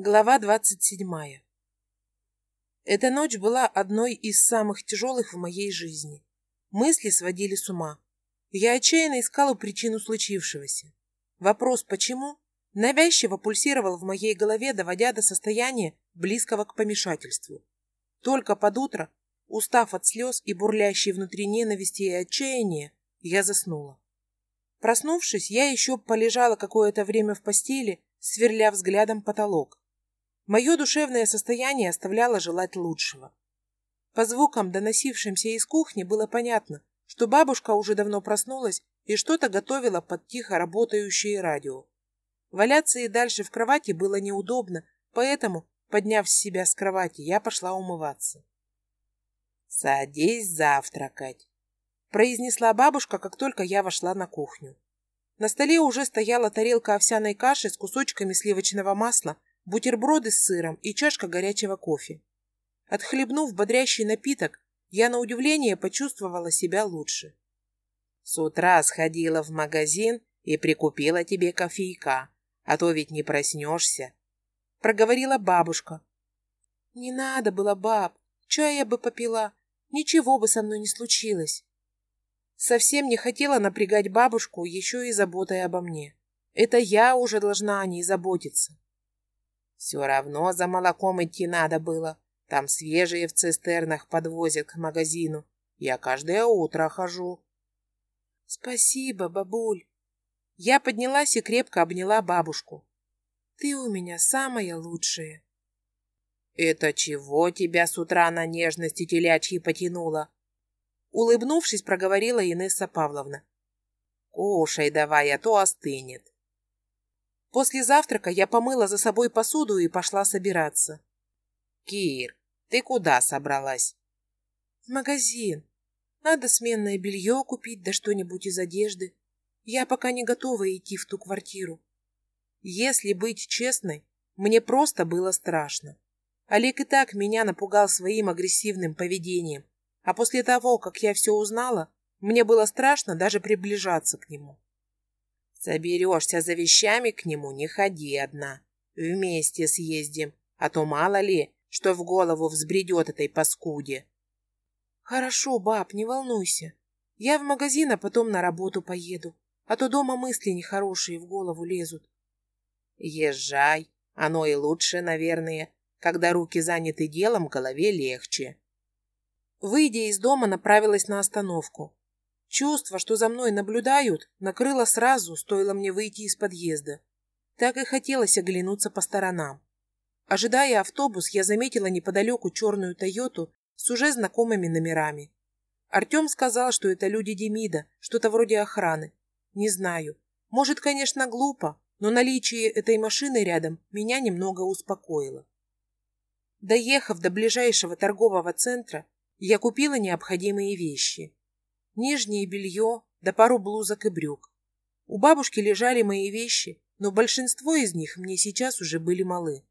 Глава двадцать седьмая. Эта ночь была одной из самых тяжелых в моей жизни. Мысли сводили с ума. Я отчаянно искала причину случившегося. Вопрос «почему?» навязчиво пульсировал в моей голове, доводя до состояния, близкого к помешательству. Только под утро, устав от слез и бурлящей внутри ненависти и отчаяния, я заснула. Проснувшись, я еще полежала какое-то время в постели, сверля взглядом потолок. Мое душевное состояние оставляло желать лучшего. По звукам, доносившимся из кухни, было понятно, что бабушка уже давно проснулась и что-то готовила под тихо работающее радио. Валяться и дальше в кровати было неудобно, поэтому, подняв себя с кровати, я пошла умываться. «Садись завтракать», — произнесла бабушка, как только я вошла на кухню. На столе уже стояла тарелка овсяной каши с кусочками сливочного масла, бутерброды с сыром и чашка горячего кофе. Отхлебнув бодрящий напиток, я на удивление почувствовала себя лучше. С утра сходила в магазин и прикупила тебе кофейка, а то ведь не проснешься. Проговорила бабушка. Не надо было, баб, чая бы попила, ничего бы со мной не случилось. Совсем не хотела напрягать бабушку еще и заботой обо мне. Это я уже должна о ней заботиться. Все равно за молоком идти надо было. Там свежие в цистернах подвозят к магазину. Я каждое утро хожу. Спасибо, бабуль. Я поднялась и крепко обняла бабушку. Ты у меня самая лучшая. Это чего тебя с утра на нежности телячьи потянуло? Улыбнувшись, проговорила Инесса Павловна. Кушай давай, а то остынет. После завтрака я помыла за собой посуду и пошла собираться. «Кир, ты куда собралась?» «В магазин. Надо сменное белье купить, да что-нибудь из одежды. Я пока не готова идти в ту квартиру». Если быть честной, мне просто было страшно. Олег и так меня напугал своим агрессивным поведением, а после того, как я все узнала, мне было страшно даже приближаться к нему. Соберешься за вещами к нему, не ходи одна. Вместе съездим, а то мало ли, что в голову взбредет этой паскуде. Хорошо, баб, не волнуйся. Я в магазин, а потом на работу поеду, а то дома мысли нехорошие в голову лезут. Езжай, оно и лучше, наверное. Когда руки заняты делом, голове легче. Выйдя из дома, направилась на остановку. Чувство, что за мной наблюдают, накрыло сразу, стоило мне выйти из подъезда. Так и хотелось оглянуться по сторонам. Ожидая автобус, я заметила неподалеку черную «Тойоту» с уже знакомыми номерами. Артем сказал, что это люди Демида, что-то вроде охраны. Не знаю. Может, конечно, глупо, но наличие этой машины рядом меня немного успокоило. Доехав до ближайшего торгового центра, я купила необходимые вещи нижнее белье да пару блузок и брюк. У бабушки лежали мои вещи, но большинство из них мне сейчас уже были малы.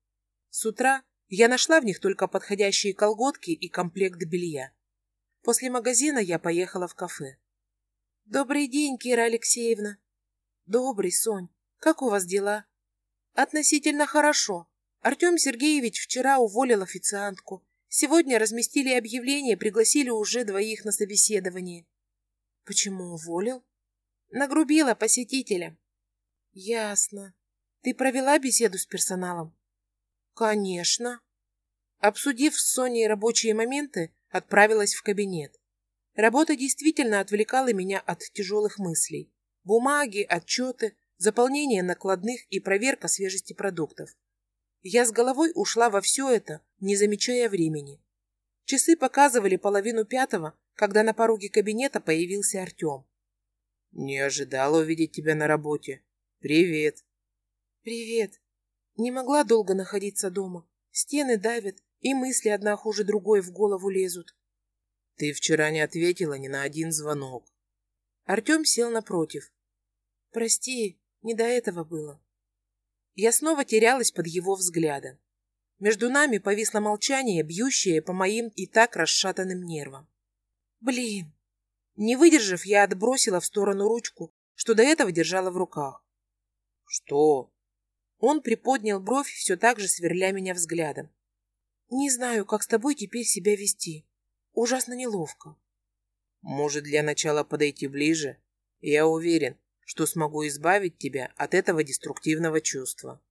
С утра я нашла в них только подходящие колготки и комплект белья. После магазина я поехала в кафе. «Добрый день, Кира Алексеевна!» «Добрый, Сонь. Как у вас дела?» «Относительно хорошо. Артем Сергеевич вчера уволил официантку. Сегодня разместили объявление, пригласили уже двоих на собеседование. Почему уволил? Нагрубила посетителям. Ясно. Ты провела беседу с персоналом? Конечно. Обсудив с Соней рабочие моменты, отправилась в кабинет. Работа действительно отвлекала меня от тяжелых мыслей. Бумаги, отчеты, заполнение накладных и проверка свежести продуктов. Я с головой ушла во все это, не замечая времени. Часы показывали половину пятого, когда на пороге кабинета появился Артем. «Не ожидала увидеть тебя на работе. Привет». «Привет. Не могла долго находиться дома. Стены давят, и мысли одна хуже другой в голову лезут». «Ты вчера не ответила ни на один звонок». Артем сел напротив. «Прости, не до этого было». Я снова терялась под его взглядом. Между нами повисло молчание, бьющее по моим и так расшатанным нервам. Блин! Не выдержав, я отбросила в сторону ручку, что до этого держала в руках. Что? Он приподнял бровь, все так же сверля меня взглядом. «Не знаю, как с тобой теперь себя вести. Ужасно неловко». «Может, для начала подойти ближе? Я уверен, что смогу избавить тебя от этого деструктивного чувства».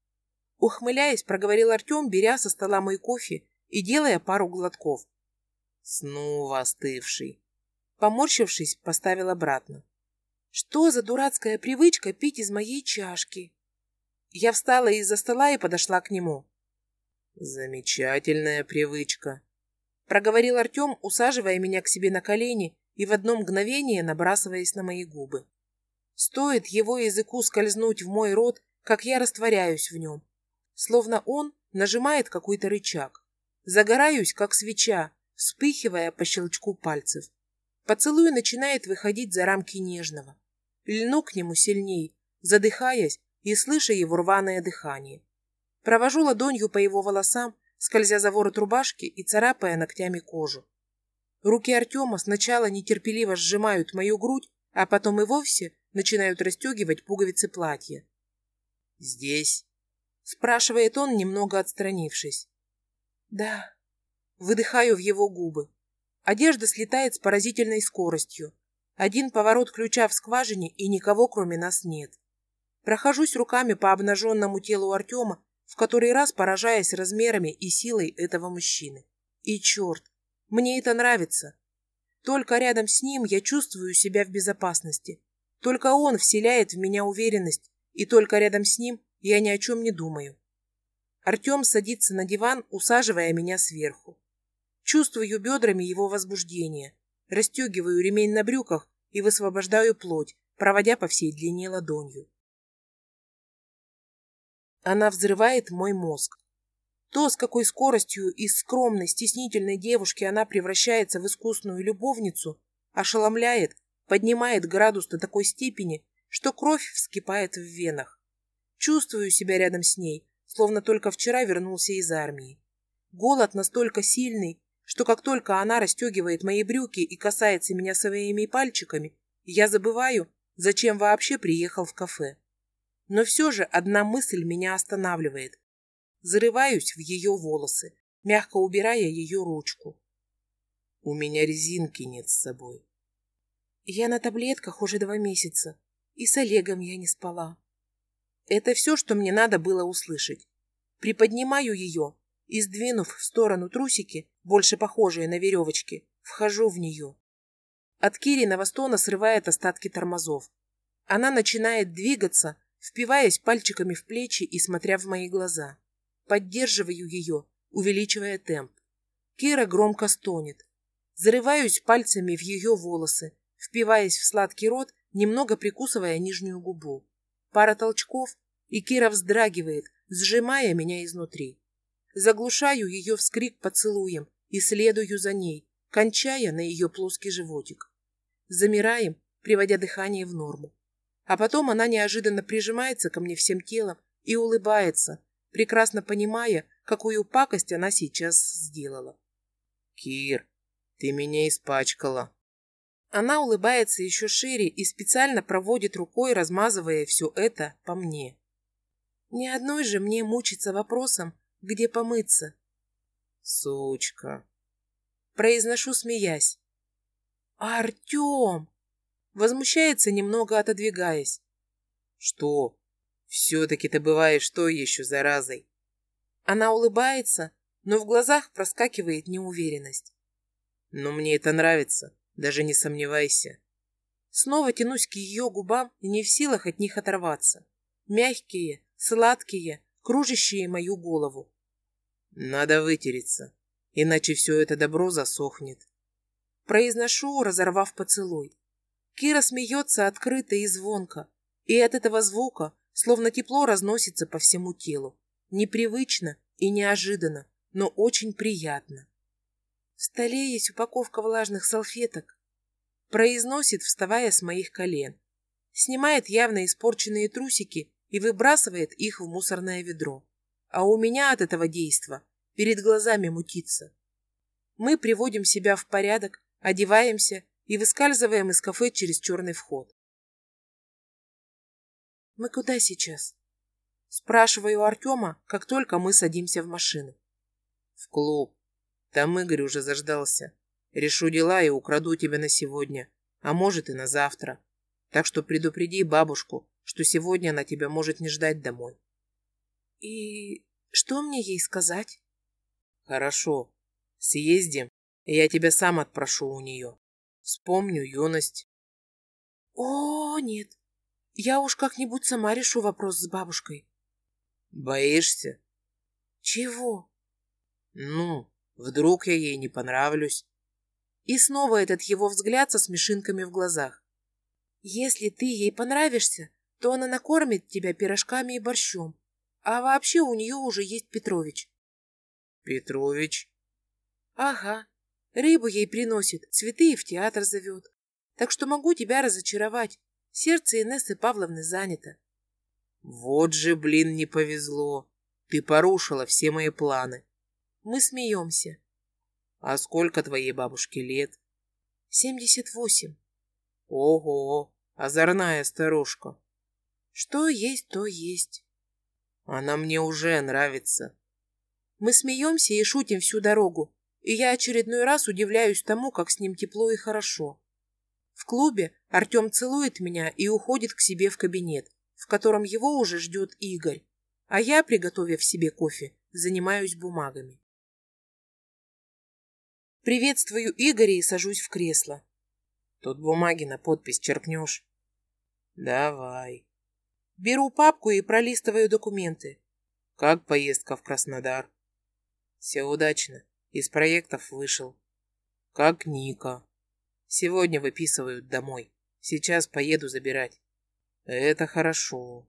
Ухмыляясь, проговорил Артем, беря со стола мой кофе и делая пару глотков. Снова остывший. Поморщившись, поставил обратно. Что за дурацкая привычка пить из моей чашки? Я встала из-за стола и подошла к нему. Замечательная привычка, проговорил Артем, усаживая меня к себе на колени и в одно мгновение набрасываясь на мои губы. Стоит его языку скользнуть в мой рот, как я растворяюсь в нем, словно он нажимает какой-то рычаг. Загораюсь, как свеча, вспыхивая по щелчку пальцев. Поцелуй начинает выходить за рамки нежного. Льну к нему сильней, задыхаясь и слыша его рваное дыхание. Провожу ладонью по его волосам, скользя за ворот рубашки и царапая ногтями кожу. Руки Артема сначала нетерпеливо сжимают мою грудь, а потом и вовсе начинают расстегивать пуговицы платья. «Здесь?» — спрашивает он, немного отстранившись. «Да». Выдыхаю в его губы. Одежда слетает с поразительной скоростью. Один поворот ключа в скважине, и никого кроме нас нет. Прохожусь руками по обнаженному телу Артема, в который раз поражаясь размерами и силой этого мужчины. И черт, мне это нравится. Только рядом с ним я чувствую себя в безопасности. Только он вселяет в меня уверенность, и только рядом с ним я ни о чем не думаю. Артем садится на диван, усаживая меня сверху. Чувствую бедрами его возбуждение. Растегиваю ремень на брюках и высвобождаю плоть, проводя по всей длине ладонью. Она взрывает мой мозг. То, с какой скоростью из скромной, стеснительной девушки она превращается в искусную любовницу, ошеломляет, поднимает градус до такой степени, что кровь вскипает в венах. Чувствую себя рядом с ней, словно только вчера вернулся из армии. Голод настолько сильный, что как только она расстегивает мои брюки и касается меня своими пальчиками, я забываю, зачем вообще приехал в кафе. Но все же одна мысль меня останавливает. Зарываюсь в ее волосы, мягко убирая ее ручку. У меня резинки нет с собой. Я на таблетках уже два месяца, и с Олегом я не спала. Это все, что мне надо было услышать. Приподнимаю ее и, сдвинув в сторону трусики, больше похожие на веревочки, вхожу в нее. От Кириного стона срывает остатки тормозов. Она начинает двигаться, впиваясь пальчиками в плечи и смотря в мои глаза. Поддерживаю ее, увеличивая темп. Кира громко стонет. Зарываюсь пальцами в ее волосы, впиваясь в сладкий рот, немного прикусывая нижнюю губу. Пара толчков, и Кира вздрагивает, сжимая меня изнутри. Заглушаю ее вскрик поцелуем, и следую за ней, кончая на ее плоский животик. Замираем, приводя дыхание в норму. А потом она неожиданно прижимается ко мне всем телом и улыбается, прекрасно понимая, какую пакость она сейчас сделала. «Кир, ты меня испачкала!» Она улыбается еще шире и специально проводит рукой, размазывая все это по мне. Ни одной же мне мучиться вопросом, где помыться. Сучка. Произношу, смеясь. Артем! Возмущается, немного отодвигаясь. Что? Все-таки ты бываешь той еще заразой. Она улыбается, но в глазах проскакивает неуверенность. Но мне это нравится, даже не сомневайся. Снова тянусь к ее губам и не в силах от них оторваться. Мягкие, сладкие, кружащие мою голову. Надо вытереться, иначе все это добро засохнет. Произношу, разорвав поцелуй. Кира смеется открыто и звонко, и от этого звука словно тепло разносится по всему телу. Непривычно и неожиданно, но очень приятно. В столе есть упаковка влажных салфеток. Произносит, вставая с моих колен. Снимает явно испорченные трусики и выбрасывает их в мусорное ведро а у меня от этого действа перед глазами мутится. Мы приводим себя в порядок, одеваемся и выскальзываем из кафе через черный вход. Мы куда сейчас? Спрашиваю Артема, как только мы садимся в машину. В клуб. Там Игорь уже заждался. Решу дела и украду тебя на сегодня, а может и на завтра. Так что предупреди бабушку, что сегодня она тебя может не ждать домой. И что мне ей сказать? Хорошо. Съездим, и я тебя сам отпрошу у нее. Вспомню юность. О, нет. Я уж как-нибудь сама решу вопрос с бабушкой. Боишься? Чего? Ну, вдруг я ей не понравлюсь. И снова этот его взгляд со смешинками в глазах. Если ты ей понравишься, то она накормит тебя пирожками и борщом. А вообще у нее уже есть Петрович. Петрович? Ага. Рыбу ей приносит, цветы и в театр зовет. Так что могу тебя разочаровать. Сердце Инессы Павловны занято. Вот же, блин, не повезло. Ты порушила все мои планы. Мы смеемся. А сколько твоей бабушке лет? Семьдесят восемь. Ого, озорная старушка. Что есть, то есть. Она мне уже нравится. Мы смеемся и шутим всю дорогу, и я очередной раз удивляюсь тому, как с ним тепло и хорошо. В клубе Артем целует меня и уходит к себе в кабинет, в котором его уже ждет Игорь, а я, приготовив себе кофе, занимаюсь бумагами. Приветствую Игоря и сажусь в кресло. Тут бумаги на подпись черкнешь. Давай. Беру папку и пролистываю документы. Как поездка в Краснодар? Все удачно. Из проектов вышел. Как Ника. Сегодня выписывают домой. Сейчас поеду забирать. Это хорошо.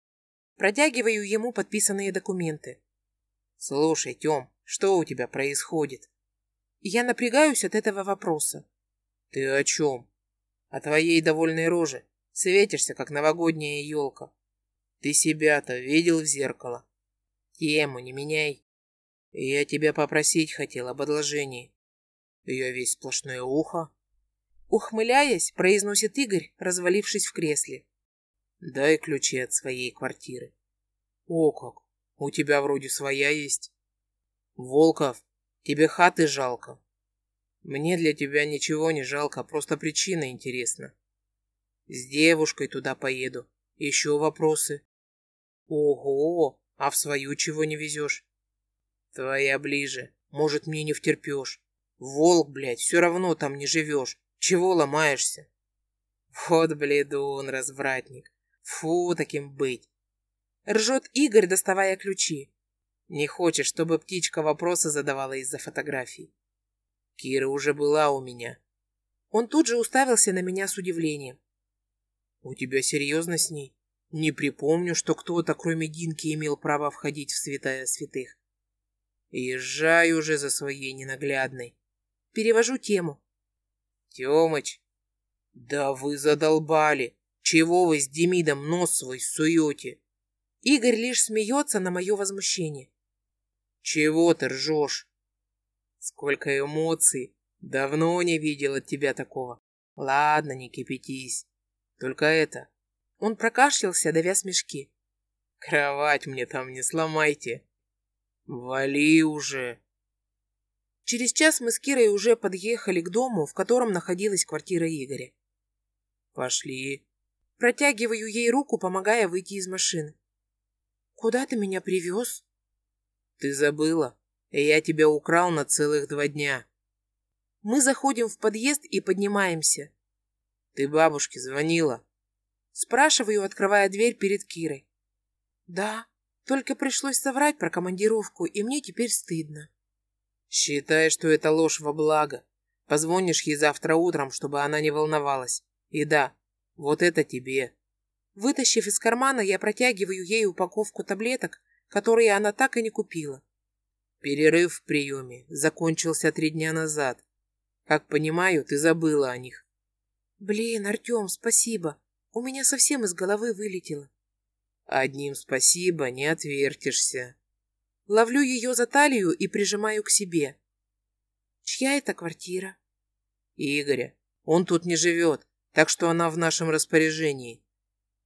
Протягиваю ему подписанные документы. Слушай, Тём, что у тебя происходит? Я напрягаюсь от этого вопроса. Ты о чем? О твоей довольной роже. Светишься, как новогодняя елка. Ты себя-то видел в зеркало? Тему не меняй. Я тебя попросить хотел об одолжении. Я весь сплошное ухо. Ухмыляясь, произносит Игорь, развалившись в кресле. Дай ключи от своей квартиры. О как, у тебя вроде своя есть. Волков, тебе хаты жалко. Мне для тебя ничего не жалко, просто причина интересна. С девушкой туда поеду. Еще вопросы? Ого, а в свою чего не везешь? Твоя ближе, может, мне не втерпешь. Волк, блядь, все равно там не живешь. Чего ломаешься? Вот бледун, развратник. Фу, таким быть. Ржет Игорь, доставая ключи. Не хочешь, чтобы птичка вопросы задавала из-за фотографий? Кира уже была у меня. Он тут же уставился на меня с удивлением. У тебя серьезно с ней? Не припомню, что кто-то, кроме Динки, имел право входить в святая святых. Езжай уже за своей ненаглядной. Перевожу тему. Тёмыч, да вы задолбали. Чего вы с Демидом нос свой суете? Игорь лишь смеется на мое возмущение. Чего ты ржешь? Сколько эмоций. Давно не видел от тебя такого. Ладно, не кипятись. Только это... Он прокашлялся, давя смешки. Кровать мне там не сломайте. Вали уже. Через час мы с Кирой уже подъехали к дому, в котором находилась квартира Игоря. Пошли. Протягиваю ей руку, помогая выйти из машины. Куда ты меня привез? Ты забыла. Я тебя украл на целых два дня. Мы заходим в подъезд и поднимаемся. Ты бабушке звонила? Спрашиваю, открывая дверь перед Кирой. Да, только пришлось соврать про командировку, и мне теперь стыдно. Считай, что это ложь во благо. Позвонишь ей завтра утром, чтобы она не волновалась. И да, вот это тебе. Вытащив из кармана, я протягиваю ей упаковку таблеток, которые она так и не купила. Перерыв в приеме закончился три дня назад. Как понимаю, ты забыла о них. Блин, Артем, спасибо. У меня совсем из головы вылетело. Одним спасибо не отвертишься. Ловлю ее за талию и прижимаю к себе. Чья это квартира? Игоря. Он тут не живет, так что она в нашем распоряжении.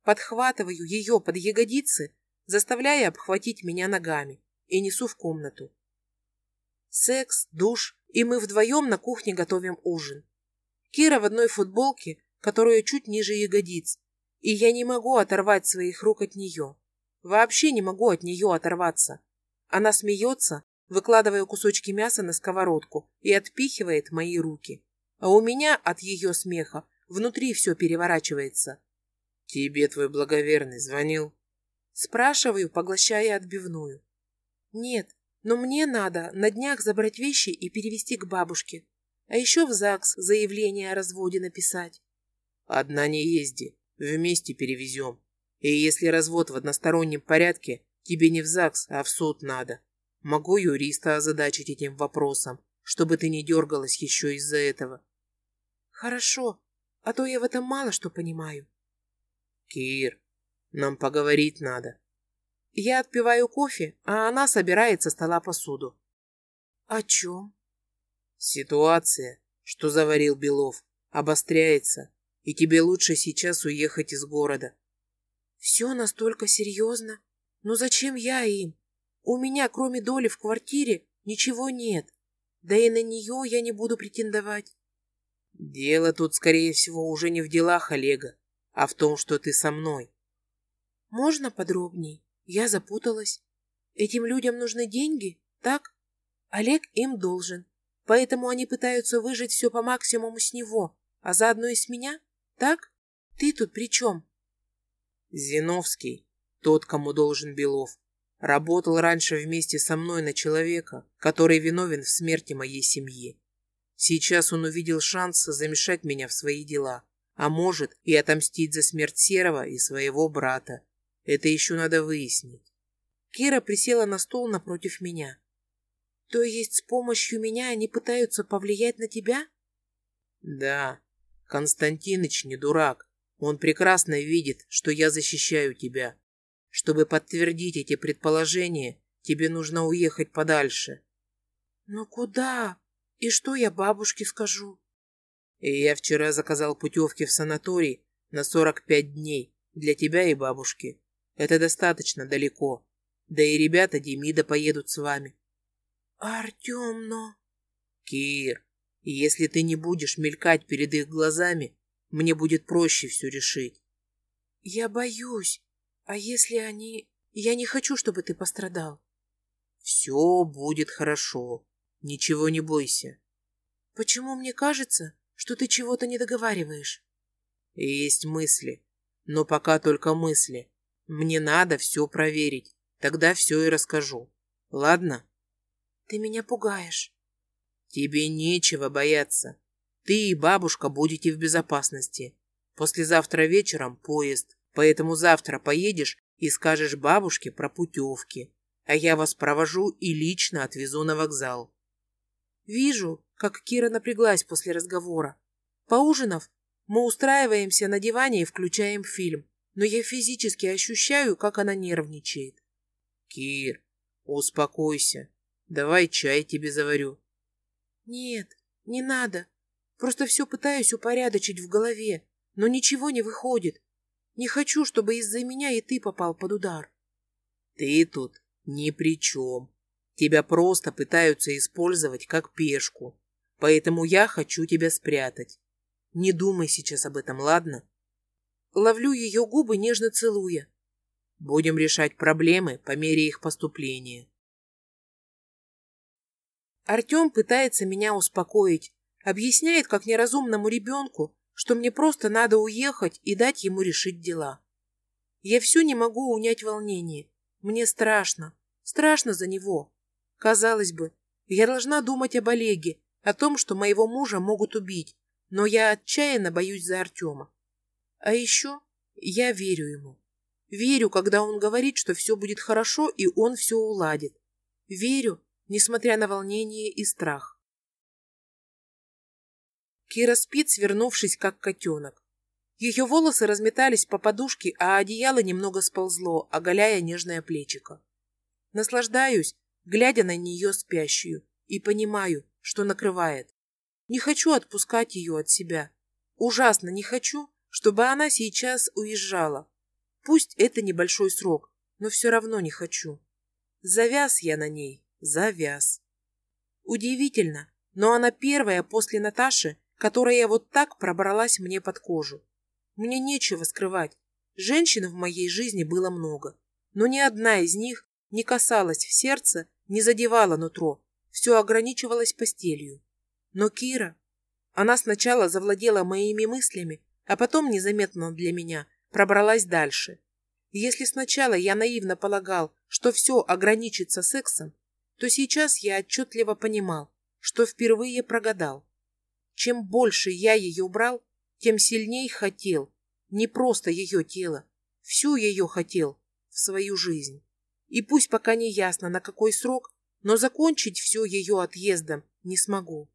Подхватываю ее под ягодицы, заставляя обхватить меня ногами, и несу в комнату. Секс, душ, и мы вдвоем на кухне готовим ужин. Кира в одной футболке, которая чуть ниже ягодиц, и я не могу оторвать своих рук от нее. Вообще не могу от нее оторваться. Она смеется, выкладывая кусочки мяса на сковородку и отпихивает мои руки. А у меня от ее смеха внутри все переворачивается. «Тебе твой благоверный звонил?» Спрашиваю, поглощая отбивную. «Нет, но мне надо на днях забрать вещи и перевезти к бабушке. А еще в ЗАГС заявление о разводе написать». «Одна не езди, вместе перевезем. И если развод в одностороннем порядке, тебе не в ЗАГС, а в суд надо. Могу юриста озадачить этим вопросом, чтобы ты не дергалась еще из-за этого». «Хорошо, а то я в этом мало что понимаю». «Кир, нам поговорить надо». Я отпиваю кофе, а она собирает со стола посуду. «О чем?» «Ситуация, что заварил Белов, обостряется, и тебе лучше сейчас уехать из города». «Все настолько серьезно? Но зачем я им? У меня, кроме доли в квартире, ничего нет. Да и на нее я не буду претендовать». «Дело тут, скорее всего, уже не в делах Олега, а в том, что ты со мной». «Можно подробней? Я запуталась. Этим людям нужны деньги, так? Олег им должен, поэтому они пытаются выжить все по максимуму с него, а заодно и с меня, так? Ты тут при чем?» Зиновский, тот, кому должен Белов, работал раньше вместе со мной на человека, который виновен в смерти моей семьи. Сейчас он увидел шанс замешать меня в свои дела, а может и отомстить за смерть Серого и своего брата. Это еще надо выяснить. Кира присела на стол напротив меня. То есть с помощью меня они пытаются повлиять на тебя? Да. Константиныч не дурак. Он прекрасно видит, что я защищаю тебя. Чтобы подтвердить эти предположения, тебе нужно уехать подальше. Но куда? И что я бабушке скажу? И я вчера заказал путевки в санаторий на 45 дней для тебя и бабушки. Это достаточно далеко. Да и ребята Демида поедут с вами. Артем, но... Кир, если ты не будешь мелькать перед их глазами, мне будет проще все решить. Я боюсь. А если они... Я не хочу, чтобы ты пострадал. Все будет хорошо. Ничего не бойся. Почему мне кажется, что ты чего-то не договариваешь? Есть мысли, но пока только мысли. Мне надо все проверить. Тогда все и расскажу. Ладно? Ты меня пугаешь. Тебе нечего бояться. Ты и бабушка будете в безопасности. Послезавтра вечером поезд, поэтому завтра поедешь и скажешь бабушке про путевки, а я вас провожу и лично отвезу на вокзал. Вижу, как Кира напряглась после разговора. Поужинав, мы устраиваемся на диване и включаем фильм, но я физически ощущаю, как она нервничает. Кир, успокойся. Давай чай тебе заварю. Нет, не надо. Просто все пытаюсь упорядочить в голове, но ничего не выходит. Не хочу, чтобы из-за меня и ты попал под удар. Ты тут ни при чем. Тебя просто пытаются использовать как пешку. Поэтому я хочу тебя спрятать. Не думай сейчас об этом, ладно? Ловлю ее губы, нежно целуя. Будем решать проблемы по мере их поступления. Артем пытается меня успокоить, Объясняет, как неразумному ребенку, что мне просто надо уехать и дать ему решить дела. Я все не могу унять волнение. Мне страшно. Страшно за него. Казалось бы, я должна думать об Олеге, о том, что моего мужа могут убить, но я отчаянно боюсь за Артема. А еще я верю ему. Верю, когда он говорит, что все будет хорошо и он все уладит. Верю, несмотря на волнение и страх. Кира спит, свернувшись, как котенок. Ее волосы разметались по подушке, а одеяло немного сползло, оголяя нежное плечико. Наслаждаюсь, глядя на нее спящую, и понимаю, что накрывает. Не хочу отпускать ее от себя. Ужасно не хочу, чтобы она сейчас уезжала. Пусть это небольшой срок, но все равно не хочу. Завяз я на ней, завяз. Удивительно, но она первая после Наташи, которая вот так пробралась мне под кожу. Мне нечего скрывать. Женщин в моей жизни было много, но ни одна из них не касалась в сердце, не задевала нутро, все ограничивалось постелью. Но Кира, она сначала завладела моими мыслями, а потом незаметно для меня пробралась дальше. Если сначала я наивно полагал, что все ограничится сексом, то сейчас я отчетливо понимал, что впервые прогадал. Чем больше я ее брал, тем сильней хотел, не просто ее тело, всю ее хотел в свою жизнь. И пусть пока не ясно, на какой срок, но закончить все ее отъездом не смогу.